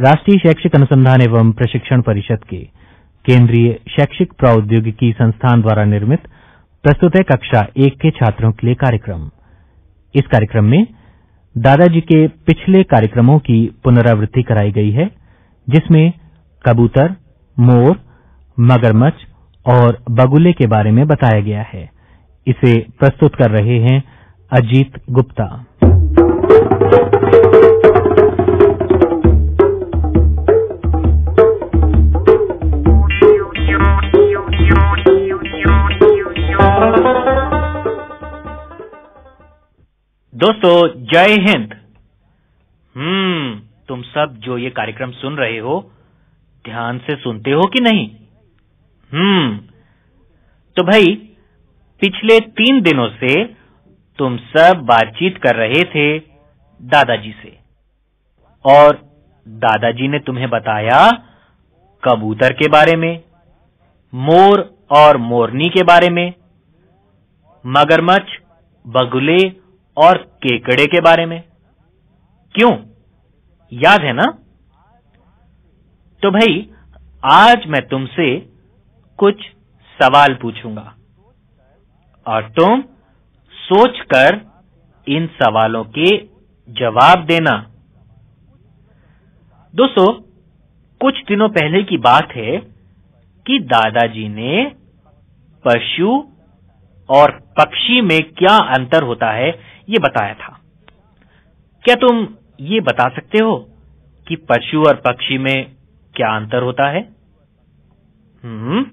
राष्ट्रीय शैक्षिक अनुसंधान एवं प्रशिक्षण परिषद के केंद्रीय शैक्षिक प्रौद्योगिकी संस्थान द्वारा निर्मित प्रस्तुत है कक्षा एक के छात्रों के लिए कार्यक्रम। इस कार्यक्रम में दादाजी के पिछले कार्यक्रमों की पुनरावृत्ति कराई गई है, जिसमें कबूतर, मोर, मगरमच्छ और बगुले के बारे में बताया गया है। इसे प्रस्तुत कर रहे हैं अजीत गुप्ता। दोस्तों, जय हिंद। हम्म तुम सब जो ये कार्यक्रम सुन रहे हो, ध्यान से सुनते हो कि नहीं? हम्म तो भाई, पिछले तीन दिनों से तुम सब बातचीत कर रहे थे दादाजी से। और दादाजी ने तुम्हें बताया कबूतर के बारे में, मोर और मोरनी के बारे में, मगरमच्छ, बगुले और केकड़े के बारे में? क्यों? याद है ना? तो भाई, आज मैं तुमसे कुछ सवाल पूछूँगा। और तुम सोचकर इन सवालों के जवाब देना। दोस्तों, कुछ दिनों पहले की बात है कि दादाजी ने पशु और पक्षी में क्या अंतर होता है ये बताया था। क्या तुम ये बता सकते हो कि पशु और पक्षी में क्या अंतर होता है? हम्म।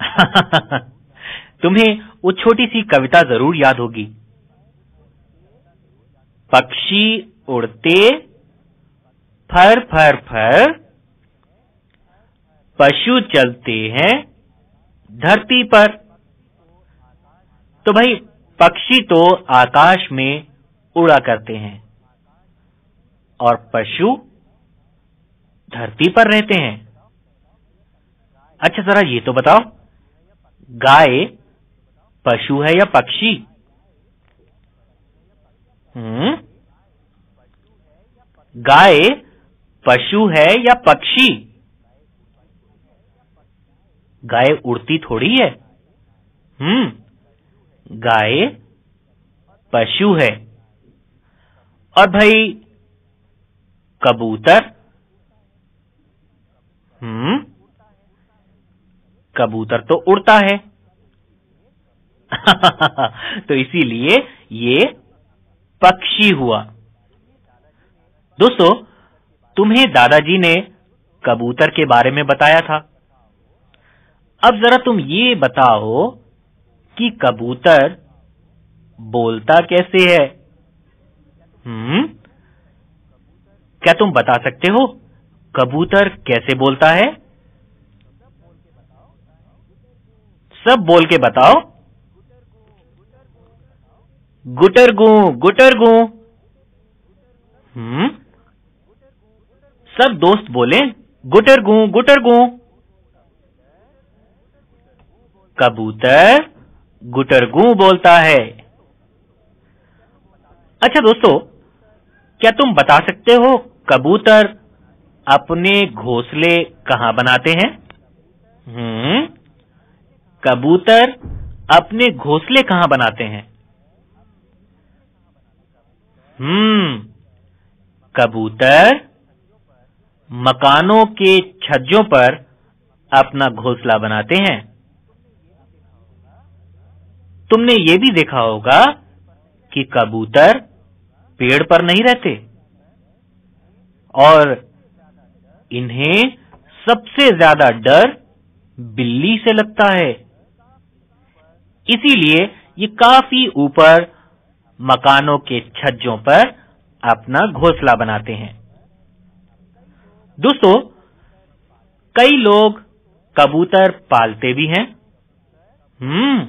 तुम्हें वो छोटी सी कविता ज़रूर याद होगी। पक्षी उड़ते, फर फर फर। पशु चलते हैं धरती पर। तो भाई, पक्षी तो आकाश में उड़ा करते हैं और पशु धरती पर रहते हैं। अच्छा जरा ये तो बताओ, गाय पशु है या पक्षी? हम्म गाय पशु है या पक्षी? गाय उड़ती थोड़ी है। हम्म गाय, पशु है। और भाई, कबूतर हम्म कबूतर तो उड़ता है। तो इसीलिए ये पक्षी हुआ। दोस्तों, तुम्हें दादाजी ने कबूतर के बारे में बताया था। अब जरा तुम ये बताओ कि कबूतर बोलता कैसे है? हम्म? क्या तुम बता सकते हो कबूतर कैसे बोलता है? सब बोल के बताओ। गुटर गु गुटर गु हम्म? सब दोस्त बोले गुटर गु गुटर गु कबूतर गुटरगू बोलता है। अच्छा दोस्तों, क्या तुम बता सकते हो कबूतर अपने घोंसले कहाँ बनाते हैं? हम्म कबूतर अपने घोंसले कहाँ बनाते हैं? हम्म कबूतर मकानों के छज्जों पर अपना घोंसला बनाते हैं। तुमने ये भी देखा होगा कि कबूतर पेड़ पर नहीं रहते और इन्हें सबसे ज़्यादा डर बिल्ली से लगता है। इसीलिए ये काफ़ी ऊपर मकानों के छज्जों पर अपना घोंसला बनाते हैं। दोस्तों, कई लोग कबूतर पालते भी हैं। हम्म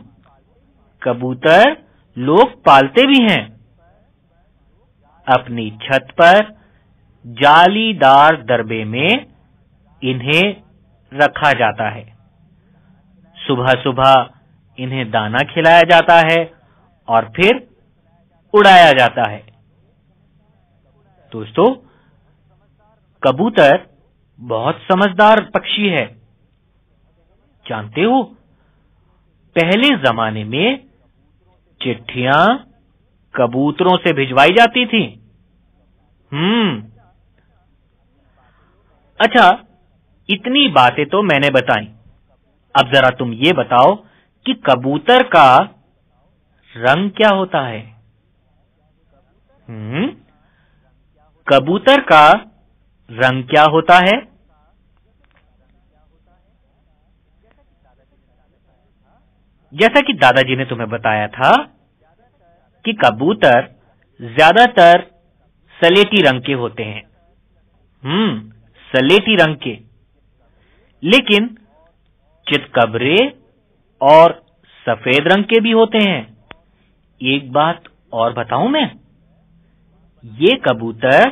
कबूतर लोग पालते भी हैं। अपनी छत पर जालीदार दरबे में इन्हें रखा जाता है। सुबह सुबह इन्हें दाना खिलाया जाता है और फिर उड़ाया जाता है। दोस्तों, कबूतर बहुत समझदार पक्षी है। जानते हो, पहले जमाने में चिट्ठियाँ कबूतरों से भिजवाई जाती थी। हम्म। अच्छा इतनी बातें तो मैंने बताई। अब जरा तुम ये बताओ कि कबूतर का रंग क्या होता है? हम्म। कबूतर का रंग क्या होता है? जैसा कि दादाजी ने तुम्हें बताया था कि कबूतर ज़्यादातर सलेटी रंग के होते हैं। हम्म सलेटी रंग के। लेकिन चितकबरे और सफ़ेद रंग के भी होते हैं। एक बात और बताऊँ मैं? ये कबूतर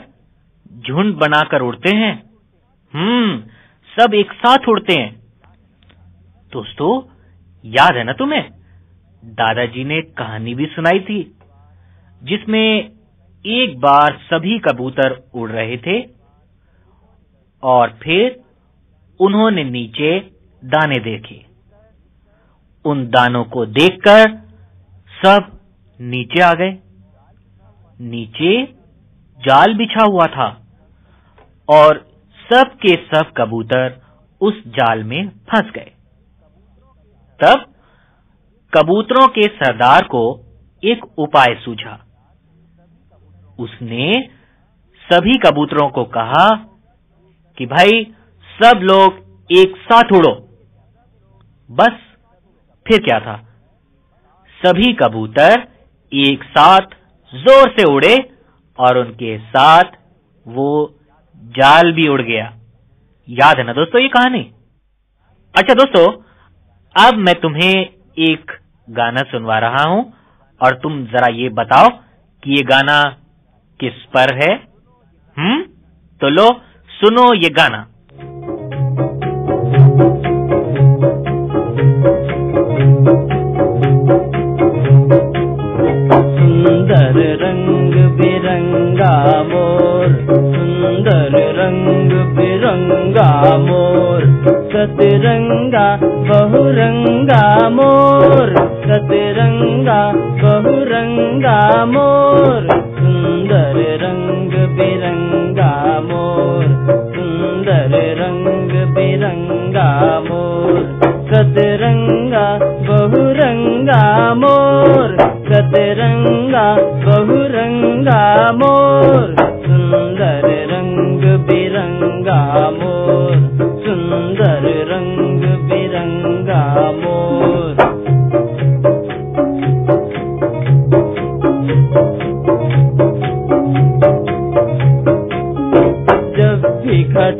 झुंड बनाकर उड़ते हैं। हम्म सब एक साथ उड़ते हैं। दोस्तों याद है ना तुम्हें? दादाजी ने कहानी भी सुनाई थी, जिसमें एक बार सभी कबूतर उड़ रहे थे और फिर उन्होंने नीचे दाने देखे। उन दानों को देखकर सब नीचे आ गए। नीचे जाल बिछा हुआ था और सब के सब कबूतर उस जाल में फंस गए। तब कबूतरों के सरदार को एक उपाय सूझा। उसने सभी कबूतरों को कहा कि भाई, सब लोग एक साथ उड़ो। बस, फिर क्या था? सभी कबूतर एक साथ ज़ोर से उड़े और उनके साथ वो जाल भी उड़ गया। याद है ना दोस्तों ये कहानी? अच्छा दोस्तों अब मैं तुम्हें एक गाना सुनवा रहा हूँ, और तुम जरा ये बताओ कि ये गाना किस पर है? हम्म? तो लो, सुनो ये गाना। सुंदर रंग बिरंगा मोर, सुंदर रंग बिरंगा मोर, सतरंगा गा मोर सतरङ्गा बहुरङ्गा मोर सुन्दर रङ्ग बिरङ्गा मो सुन्दर रङ्ग बिरङ्गा मोर सत रङ्गा बहुरङ्गा मोर सतरङ्गा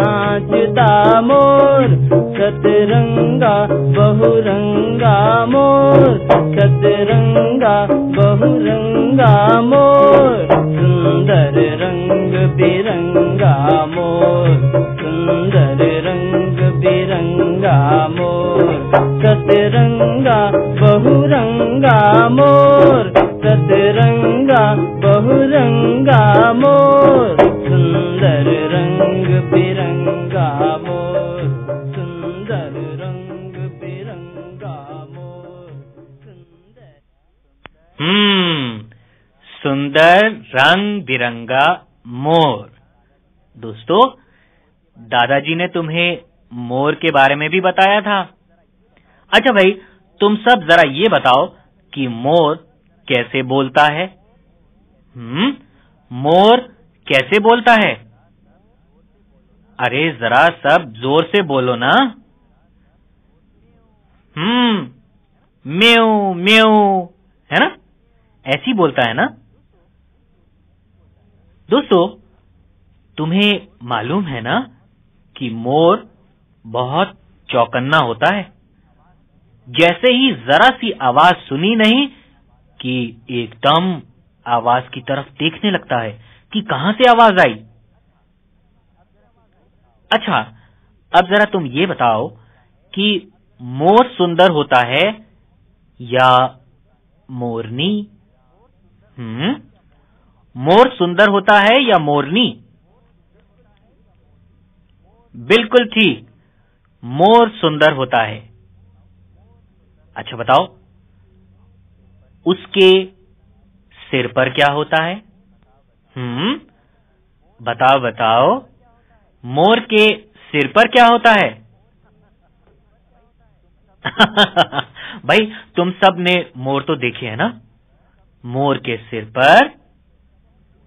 नाचता मोर सतरंगा बहुरंगा मोर सतरंगा बहुरंगा मोर। हम्म सुंदर रंग बिरंगा मोर। दोस्तों, दादाजी ने तुम्हें मोर के बारे में भी बताया था। अच्छा भाई, तुम सब जरा ये बताओ कि मोर कैसे बोलता है? हम्म मोर कैसे बोलता है? अरे, जरा सब ज़ोर से बोलो ना। हम्म म्यू म्यू, है ना? ऐसी बोलता है ना? दोस्तों, तुम्हें मालूम है ना कि मोर बहुत चौकन्ना होता है? जैसे ही जरा सी आवाज़ सुनी नहीं कि एकदम आवाज़ की तरफ़ देखने लगता है कि कहाँ से आवाज़ आई? अच्छा अब जरा तुम ये बताओ कि मोर सुंदर होता है या मोरनी? हम्म। मोर सुंदर होता है या मोरनी? बिल्कुल ठीक। मोर सुंदर होता है। अच्छा बताओ। उसके सिर पर क्या होता है? हम्म। बताओ बताओ। मोर के सिर पर क्या होता है? भाई, तुम सबने मोर तो देखे है ना? मोर के सिर पर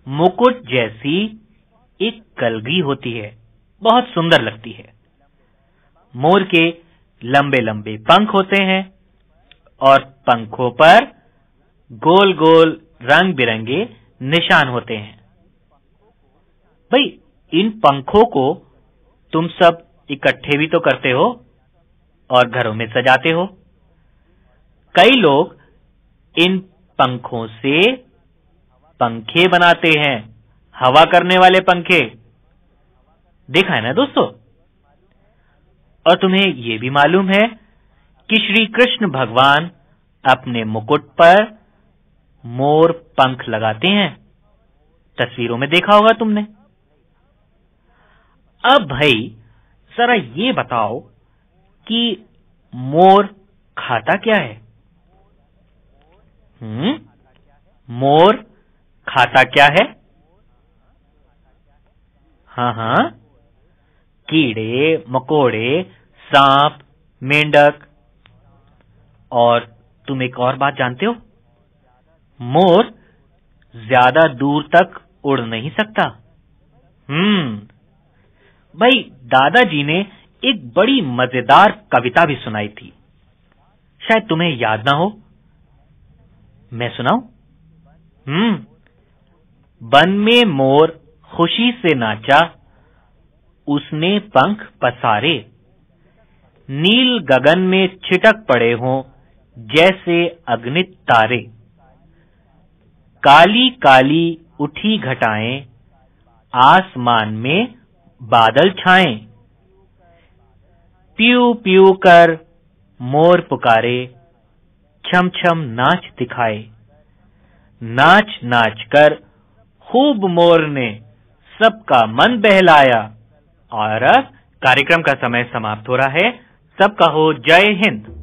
मुकुट जैसी एक कलगी होती है। बहुत सुंदर लगती है। मोर के लंबे लंबे पंख होते हैं और पंखों पर गोल गोल रंग बिरंगे निशान होते हैं। भाई, इन पंखों को तुम सब इकट्ठे भी तो करते हो और घरों में सजाते हो। कई लोग इन पंखों से पंखे बनाते हैं। हवा करने वाले पंखे। देखा है ना दोस्तों? और तुम्हें यह भी मालूम है कि श्री कृष्ण भगवान अपने मुकुट पर मोर पंख लगाते हैं। तस्वीरों में देखा होगा तुमने। अब भाई, जरा ये बताओ कि मोर खाता क्या है? हम्म? मोर खाता क्या है? हाँ हाँ। कीड़े, मकोड़े, सांप, मेंढक। और तुम एक और बात जानते हो? मोर ज़्यादा दूर तक उड़ नहीं सकता। हम्म। भाई, दादाजी ने एक बड़ी मज़ेदार कविता भी सुनाई थी। शायद तुम्हें याद ना हो। मैं सुनाऊं? हम्म। वन में मोर खुशी से नाचा, उसने पंख पसारे। नील गगन में छिटक पड़े हों, जैसे अग्नित तारे। काली काली उठी घटाएँ, आसमान में बादल छाएँ। पीऊ पीऊ कर मोर पुकारे छम छम नाच दिखाए। नाच नाच कर खूब मोर ने सबका मन बहलाया। और अब कार्यक्रम का समय समाप्त हो रहा है। सबका हो जय हिंद।